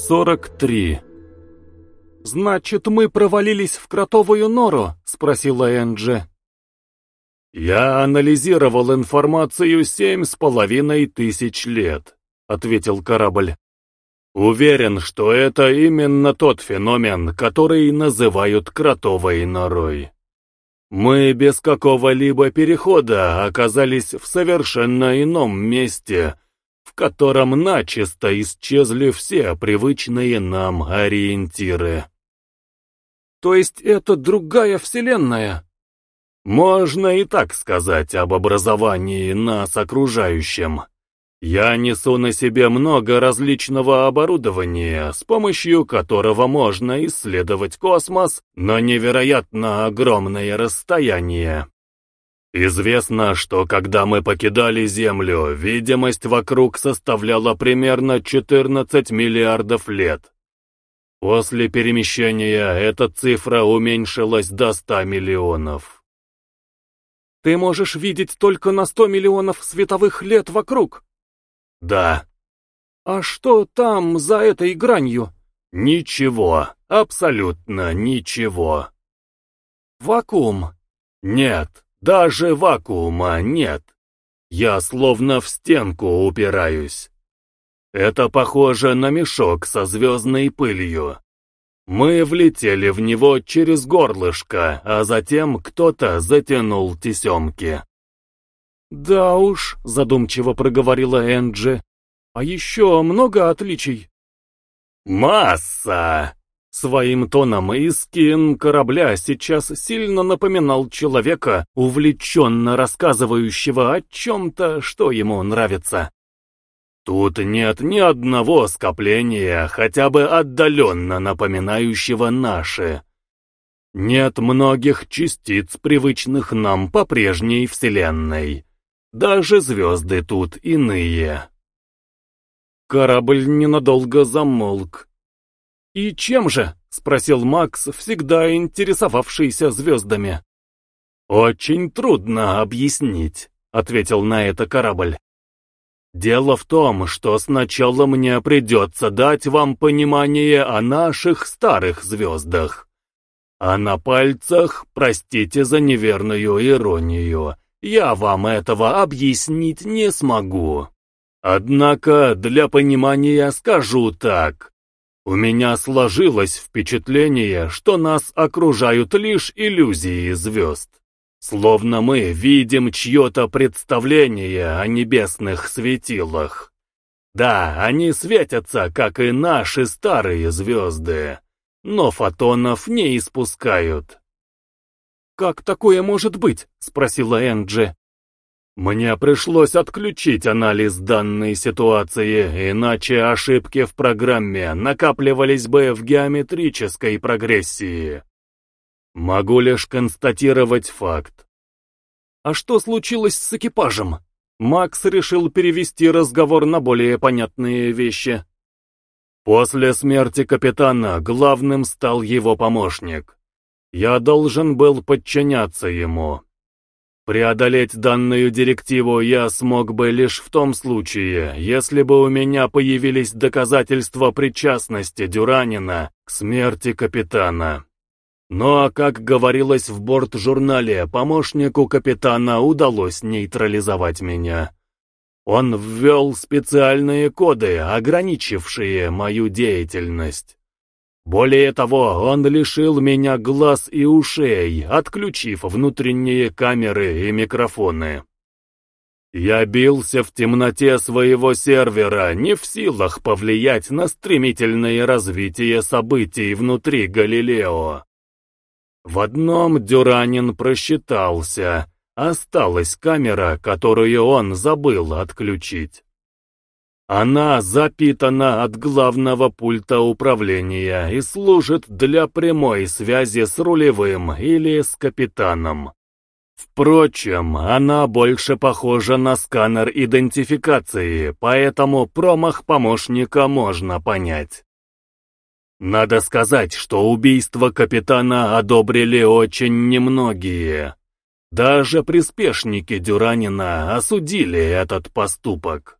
43. «Значит, мы провалились в кротовую нору?» — спросила Энджи. «Я анализировал информацию семь с половиной тысяч лет», — ответил корабль. «Уверен, что это именно тот феномен, который называют кротовой норой. Мы без какого-либо перехода оказались в совершенно ином месте, в котором начисто исчезли все привычные нам ориентиры. То есть это другая вселенная? Можно и так сказать об образовании нас окружающем. Я несу на себе много различного оборудования, с помощью которого можно исследовать космос на невероятно огромное расстояние. Известно, что когда мы покидали Землю, видимость вокруг составляла примерно 14 миллиардов лет. После перемещения эта цифра уменьшилась до 100 миллионов. Ты можешь видеть только на 100 миллионов световых лет вокруг? Да. А что там за этой гранью? Ничего, абсолютно ничего. Вакуум? Нет. Даже вакуума нет. Я словно в стенку упираюсь. Это похоже на мешок со звездной пылью. Мы влетели в него через горлышко, а затем кто-то затянул тесемки. «Да уж», — задумчиво проговорила Энджи, — «а еще много отличий?» «Масса!» Своим тоном Искин корабля сейчас сильно напоминал человека, увлеченно рассказывающего о чем-то, что ему нравится. Тут нет ни одного скопления, хотя бы отдаленно напоминающего наши. Нет многих частиц, привычных нам по прежней Вселенной. Даже звезды тут иные. Корабль ненадолго замолк, «И чем же?» — спросил Макс, всегда интересовавшийся звездами. «Очень трудно объяснить», — ответил на это корабль. «Дело в том, что сначала мне придется дать вам понимание о наших старых звездах. А на пальцах, простите за неверную иронию, я вам этого объяснить не смогу. Однако для понимания скажу так. У меня сложилось впечатление, что нас окружают лишь иллюзии звезд. Словно мы видим чье-то представление о небесных светилах. Да, они светятся, как и наши старые звезды, но фотонов не испускают. «Как такое может быть?» — спросила Энджи. Мне пришлось отключить анализ данной ситуации, иначе ошибки в программе накапливались бы в геометрической прогрессии. Могу лишь констатировать факт. А что случилось с экипажем? Макс решил перевести разговор на более понятные вещи. После смерти капитана главным стал его помощник. Я должен был подчиняться ему. Преодолеть данную директиву я смог бы лишь в том случае, если бы у меня появились доказательства причастности Дюранина к смерти капитана. Но, как говорилось в борт-журнале, помощнику капитана удалось нейтрализовать меня. Он ввел специальные коды, ограничившие мою деятельность. Более того, он лишил меня глаз и ушей, отключив внутренние камеры и микрофоны. Я бился в темноте своего сервера, не в силах повлиять на стремительное развитие событий внутри Галилео. В одном Дюранин просчитался, осталась камера, которую он забыл отключить. Она запитана от главного пульта управления и служит для прямой связи с рулевым или с капитаном. Впрочем, она больше похожа на сканер идентификации, поэтому промах помощника можно понять. Надо сказать, что убийство капитана одобрили очень немногие. Даже приспешники Дюранина осудили этот поступок.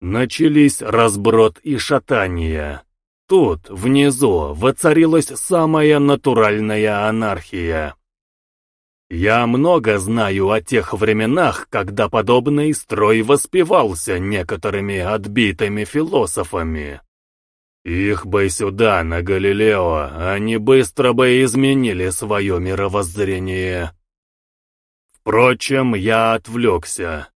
Начались разброд и шатания. тут, внизу, воцарилась самая натуральная анархия. Я много знаю о тех временах, когда подобный строй воспевался некоторыми отбитыми философами. Их бы сюда, на Галилео, они быстро бы изменили свое мировоззрение. Впрочем, я отвлекся.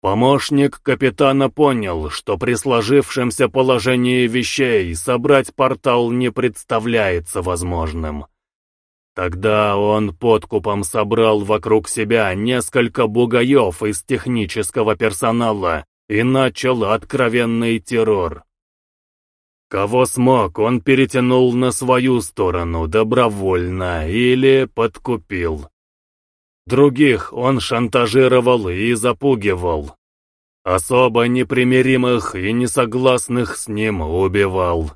Помощник капитана понял, что при сложившемся положении вещей собрать портал не представляется возможным. Тогда он подкупом собрал вокруг себя несколько бугаев из технического персонала и начал откровенный террор. Кого смог, он перетянул на свою сторону добровольно или подкупил. Других он шантажировал и запугивал. Особо непримиримых и несогласных с ним убивал.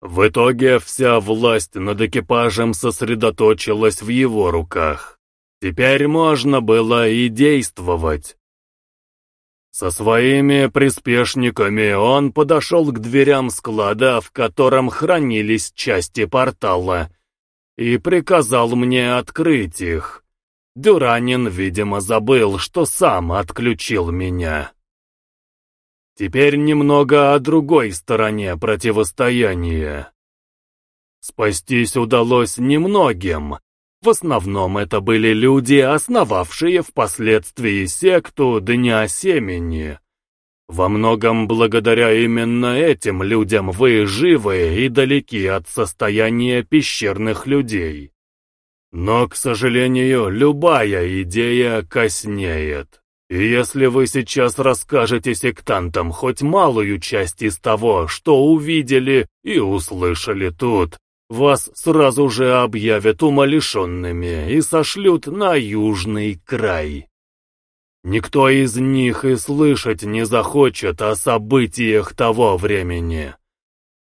В итоге вся власть над экипажем сосредоточилась в его руках. Теперь можно было и действовать. Со своими приспешниками он подошел к дверям склада, в котором хранились части портала, и приказал мне открыть их. Дюранин, видимо, забыл, что сам отключил меня. Теперь немного о другой стороне противостояния. Спастись удалось немногим. В основном это были люди, основавшие впоследствии секту Дня Семени. Во многом благодаря именно этим людям вы живы и далеки от состояния пещерных людей. Но, к сожалению, любая идея коснеет. И если вы сейчас расскажете сектантам хоть малую часть из того, что увидели и услышали тут, вас сразу же объявят умалишенными и сошлют на южный край. Никто из них и слышать не захочет о событиях того времени.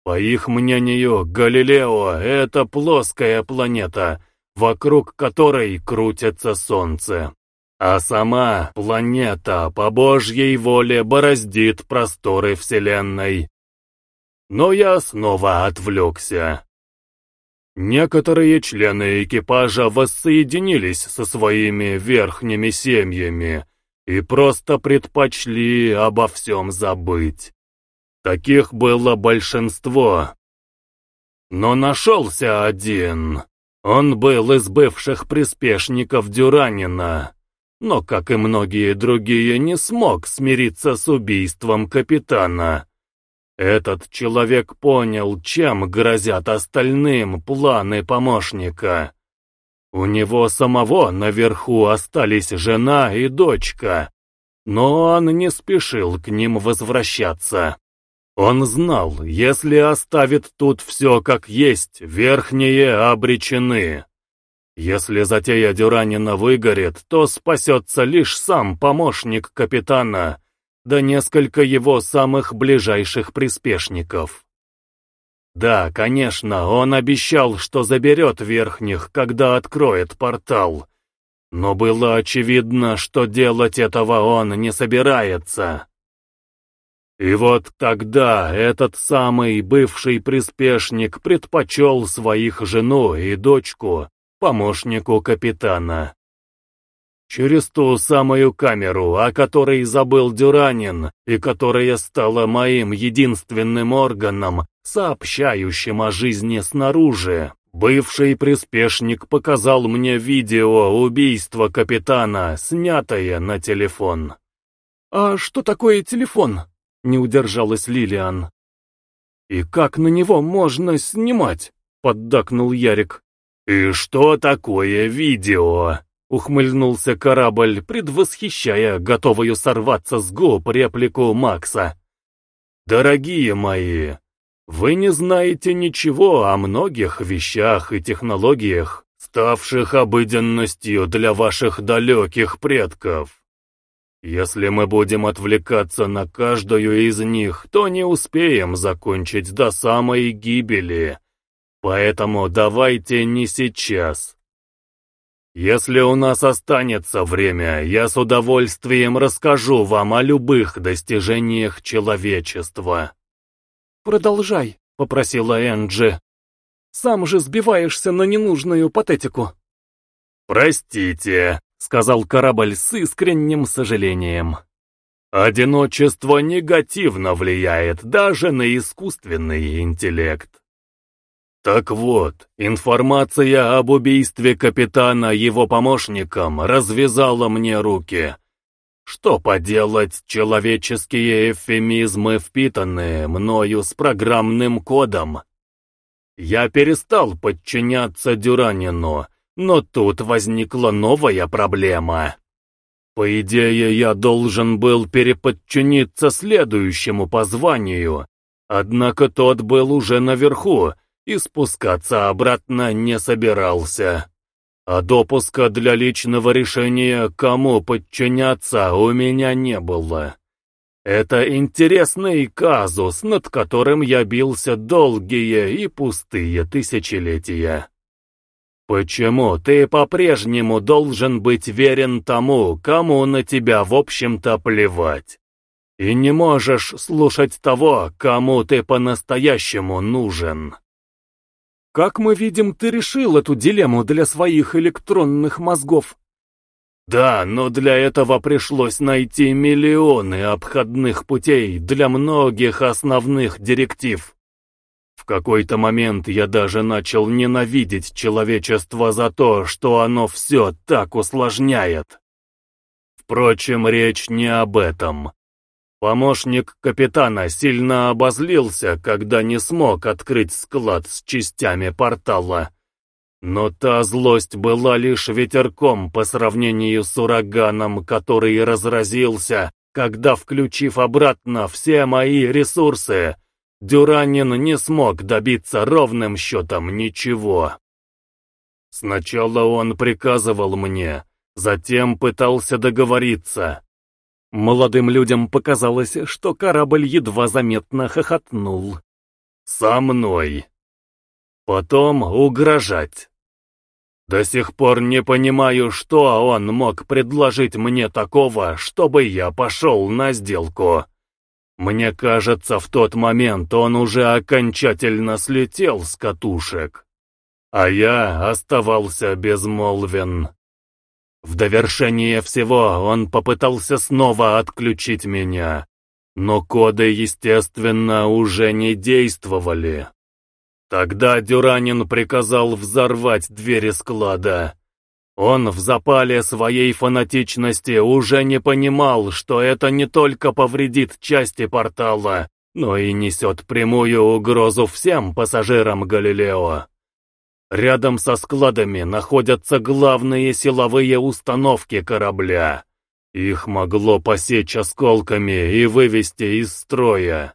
По их мнению, Галилео — это плоская планета, вокруг которой крутится Солнце. А сама планета по Божьей воле бороздит просторы Вселенной. Но я снова отвлекся. Некоторые члены экипажа воссоединились со своими верхними семьями и просто предпочли обо всем забыть. Таких было большинство. Но нашелся один. Он был из бывших приспешников Дюранина но, как и многие другие, не смог смириться с убийством капитана. Этот человек понял, чем грозят остальным планы помощника. У него самого наверху остались жена и дочка, но он не спешил к ним возвращаться. Он знал, если оставит тут все как есть, верхние обречены. Если затея Дюранина выгорит, то спасется лишь сам помощник капитана, да несколько его самых ближайших приспешников. Да, конечно, он обещал, что заберет верхних, когда откроет портал. Но было очевидно, что делать этого он не собирается. И вот тогда этот самый бывший приспешник предпочел своих жену и дочку помощнику капитана. Через ту самую камеру, о которой забыл Дюранин, и которая стала моим единственным органом, сообщающим о жизни снаружи, бывший приспешник показал мне видео убийства капитана, снятое на телефон. «А что такое телефон?» — не удержалась Лилиан. «И как на него можно снимать?» — поддакнул Ярик. «И что такое видео?» — ухмыльнулся корабль, предвосхищая готовую сорваться с губ реплику Макса. «Дорогие мои, вы не знаете ничего о многих вещах и технологиях, ставших обыденностью для ваших далеких предков. Если мы будем отвлекаться на каждую из них, то не успеем закончить до самой гибели» Поэтому давайте не сейчас. Если у нас останется время, я с удовольствием расскажу вам о любых достижениях человечества. «Продолжай», — попросила Энджи. «Сам же сбиваешься на ненужную патетику». «Простите», — сказал корабль с искренним сожалением. «Одиночество негативно влияет даже на искусственный интеллект. Так вот, информация об убийстве капитана его помощником развязала мне руки. Что поделать, человеческие эвфемизмы, впитанные мною с программным кодом? Я перестал подчиняться Дюранину, но тут возникла новая проблема. По идее, я должен был переподчиниться следующему по званию, однако тот был уже наверху, и спускаться обратно не собирался. А допуска для личного решения, кому подчиняться, у меня не было. Это интересный казус, над которым я бился долгие и пустые тысячелетия. Почему ты по-прежнему должен быть верен тому, кому на тебя в общем-то плевать? И не можешь слушать того, кому ты по-настоящему нужен? Как мы видим, ты решил эту дилемму для своих электронных мозгов. Да, но для этого пришлось найти миллионы обходных путей для многих основных директив. В какой-то момент я даже начал ненавидеть человечество за то, что оно все так усложняет. Впрочем, речь не об этом. Помощник капитана сильно обозлился, когда не смог открыть склад с частями портала. Но та злость была лишь ветерком по сравнению с ураганом, который разразился, когда, включив обратно все мои ресурсы, Дюранин не смог добиться ровным счетом ничего. Сначала он приказывал мне, затем пытался договориться, Молодым людям показалось, что корабль едва заметно хохотнул. «Со мной!» Потом угрожать. До сих пор не понимаю, что он мог предложить мне такого, чтобы я пошел на сделку. Мне кажется, в тот момент он уже окончательно слетел с катушек. А я оставался безмолвен. В довершение всего он попытался снова отключить меня, но коды, естественно, уже не действовали. Тогда Дюранин приказал взорвать двери склада. Он в запале своей фанатичности уже не понимал, что это не только повредит части портала, но и несет прямую угрозу всем пассажирам Галилео. Рядом со складами находятся главные силовые установки корабля. Их могло посечь осколками и вывести из строя.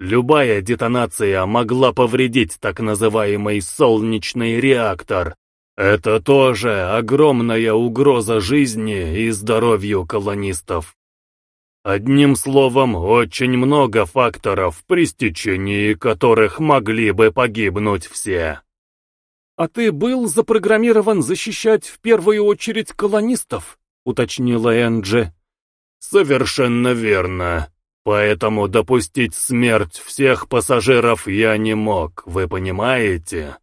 Любая детонация могла повредить так называемый солнечный реактор. Это тоже огромная угроза жизни и здоровью колонистов. Одним словом, очень много факторов, при стечении которых могли бы погибнуть все. «А ты был запрограммирован защищать в первую очередь колонистов?» — уточнила Энджи. «Совершенно верно. Поэтому допустить смерть всех пассажиров я не мог, вы понимаете?»